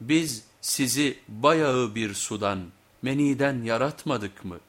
biz sizi bayağı bir sudan, meniden yaratmadık mı?''